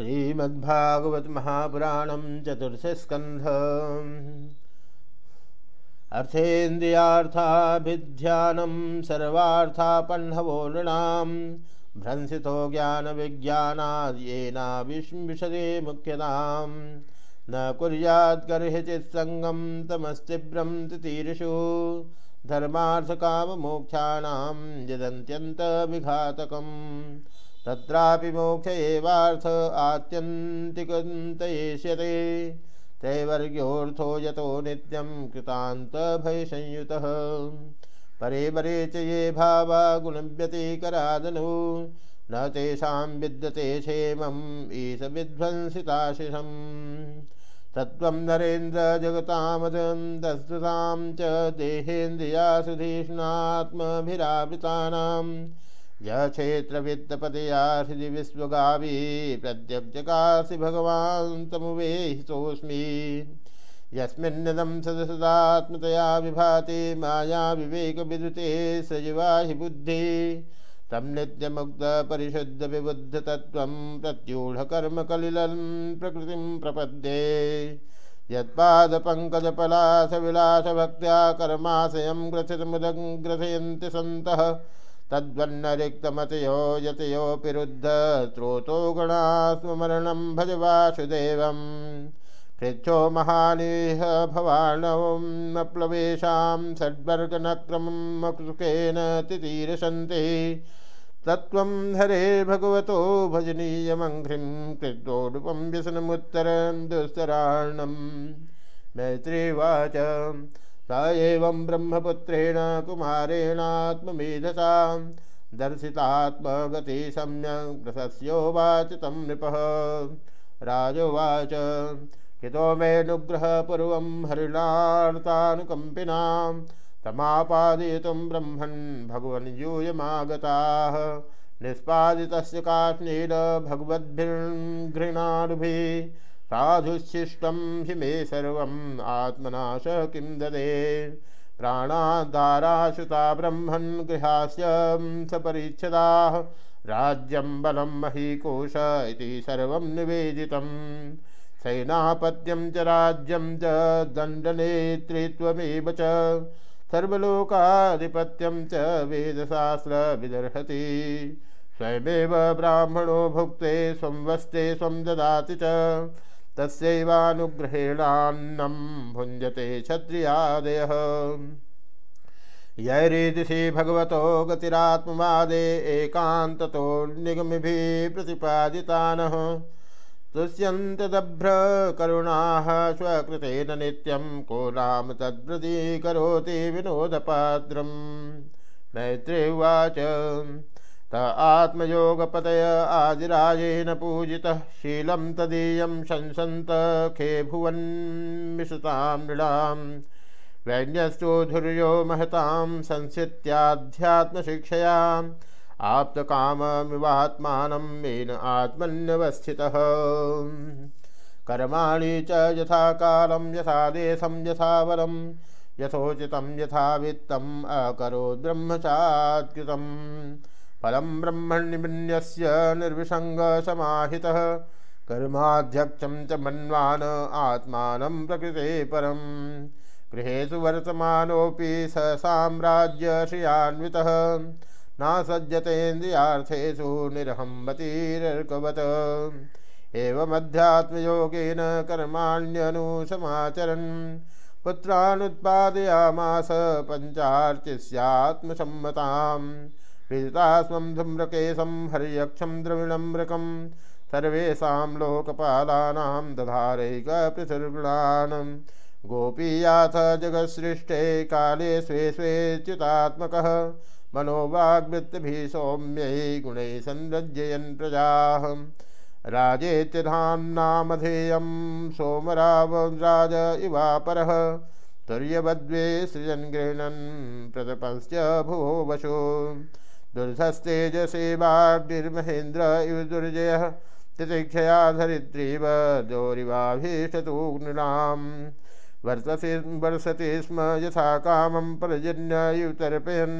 श्रीमद्भागवत महापुराणम चतुर्थ स्कंध अर्थेन्द्रियार्थाभिध्यानम सर्वार्थापन्नवो नृणाम भ्रंसितो ज्ञान विज्ञानाद्येना विशदे मुख्यताम। न कुर्यात्कर्हिचित्सङ्गं तमस्तीव्रं तितीर्षु। धर्मार्थकाममोक्षाणां यदन्त्यन्तविघातकम्। तत्रापि मोक्ष एवार्थ आत्यन्तिकन्तयेष्यते तैवर्ग्योऽर्थो यतो नित्यं कृतान्तभयसंयुतः। परे परे च ये भावा गुणव्यतिकरादनु न तेषां विद्यते क्षेमम् ईश विध्वंसिताशिषम्। तत्त्वं नरेन्द्र जगतामदन्तस्तुतां च देहेन्द्रियासुधीष्णात्मभिरावृतानाम् यक्षेत्रवित्तपदया हृदि विश्वगावी प्रत्यक्षकाशि भगवान् तमुवेहितोऽस्मि यस्मिन्नदं सदसदात्मतया विभाति माया विवेकविदुते सजीवा हि बुद्धि। तं नित्यमुग्धपरिशुद्धविबुद्धतत्त्वं प्रत्यूढकर्मकलिलं प्रकृतिं प्रपद्ये। यत्पादपङ्कजपलासविलासभक्त्या कर्माशयं ग्रथितमुदग्रथयन्ति सन्तः। तद्वन्नरिक्तमतयो यतयोऽपि रुद्ध स्रोतो गणास्मरणं भज वासुदेवं पृच्छो महानिह भवानवमप्लवेशां षड्वर्गनक्रमं तितीरसन्ति तत्त्वं हरे भगवतो भजनीयमङ्घ्रिं कृत्वोडुपं व्यसनमुत्तरं दुस्तरार्णं। मैत्रीवाच स एवं ब्रह्मपुत्रेण कुमारेणात्ममेधसा दर्शितात्मगति सम्यक् प्रशस्योवाच तं नृपः। राजोवाच, हितो मेऽनुग्रहपूर्वं हरिणार्तानुकम्पिनां तमापादयितुं ब्रह्मन् भगवन् यूयमागताः। निष्पादितस्य काष्णेन भगवद्भिर्घृणानुभिः साधुशिष्टं हि मे सर्वम् आत्मनाश किं ददे? प्राणादाराश्रुता ब्रह्मन् गृहास्य सपरीक्षदाः राज्यं बलं महीकोश इति सर्वं निवेदितं। सैनापत्यं च राज्यं च दण्डनेतृत्वमेव च। सर्वलोकाधिपत्यं च वेदशास्त्रविदर्हति स्वयमेव ब्राह्मणो भुक्ते, स्वं वस्ते, स्वं ददाति च। तस्यैवानुग्रहेणान्नं भुञ्जते क्षत्रियादयः यैरीदिशि भगवतो गतिरात्मवादे एकान्ततो निगमिभिः प्रतिपादितानः तुष्यन्तदभ्रकरुणाः स्वकृतेन नित्यं को नाम तद्वृदीकरोति विनोदपात्रं मैत्री उवाच। त आत्मयोगपतय आदिराजेन पूजितः, शीलं तदीयं शंसन्त खे भुवन्मिषतां नृणां वैन्यस्तोधुर्यो महतां संस्थित्याध्यात्मशिक्षयाम्। आप्तकाममिवात्मानं मेन आत्मन्यवस्थितः। कर्माणि च यथा कालं यथा देशं यथा वरं यथोचितं यथा वित्तम् अकरोद् ब्रह्मचात्कृतम् फलं ब्रह्मण्यस्य निर्विसङ्गसमाहितः। कर्माध्यक्षं च मन्वान आत्मानं प्रकृते परम। गृहेषु वर्तमानोऽपि स साम्राज्यश्रियान्वितः। नासज्जतेन्द्रियार्थेषु निर्हम्बतिरर्कवत् एवमध्यात्मयोगेन कर्माण्यनुसमाचरन् पुत्रानुत्पादयामास पञ्चार्चिस्यात्मसम्मताम् विदिता स्वं धूम्रकेशं हर्यक्षं द्रविणम्रकं सर्वेषां लोकपालानां गोपीयाथ जगत्सृष्टे काले स्वे स्वेच्युतात्मकः मनोवाग्वृत्तिभिः सौम्यै गुणैः संरज्जयन् प्रजाः। राजेत्यधान्नामधेयं सोमरावराज इवापरः। तुर्यवद्वे सृजन् गृह्णन् प्रतपश्च भुवो वशो। दुर्धस्तेजसेवाग्निर्महेन्द्र इव दुर्जय तितिक्षया धरित्रीव दोरिवाभीष्टतूग्नृणां वर्तसे वर्षते स्म यथा कामं पर्जन्ययुतर्पयन्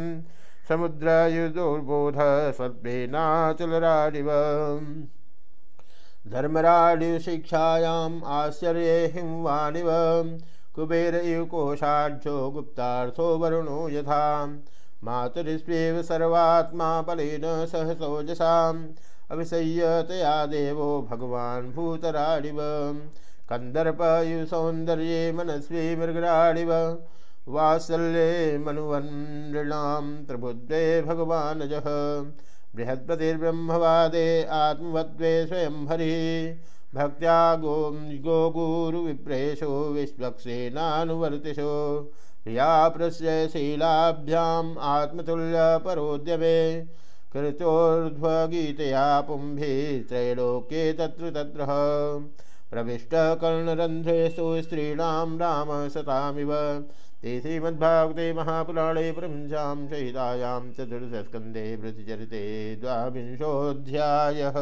समुद्रयुदोर्बोध सर्वेनाचलराडिव धर्मराडिव शिक्षायाम् आश्चर्ये हिंवानिव कुबेर इव कोशाढ्यो गुप्तार्थो वरुणो यथा। मातुरिस्वेव सर्वात्मा सह सोजसाम्। अभिसय्य तया देवो भगवान् भूतराडिव। सौन्दर्ये मनस्वी मृगराडिव। वात्सल्ये मनुवनृणां त्रिबुद्धे भगवानजः बृहत्पतिर्ब्रह्मवादे आत्मवद्वे स्वयं हरिः भक्त्या गो गोगुरुविप्रेशो विश्वक्सेनानुवर्तिषो। या प्रश्रयशीलाभ्याम् आत्मतुल्यपरोद्यमे कृतोर्ध्वगीतया पुंभि त्रैलोक्ये तत्र तत्र। प्रविष्टकर्णरन्ध्रेषु स्त्रीणां राम सतामिव। ते श्रीमद्भागवते महापुराणे प्रपञ्चां चहितायां चतुर्दशस्कन्धे वृत्तिचरिते द्वाविंशोऽध्यायः।